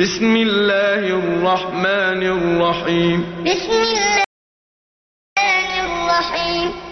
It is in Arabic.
بسم الله الرحمن الرحيم. بسم الله الرحيم.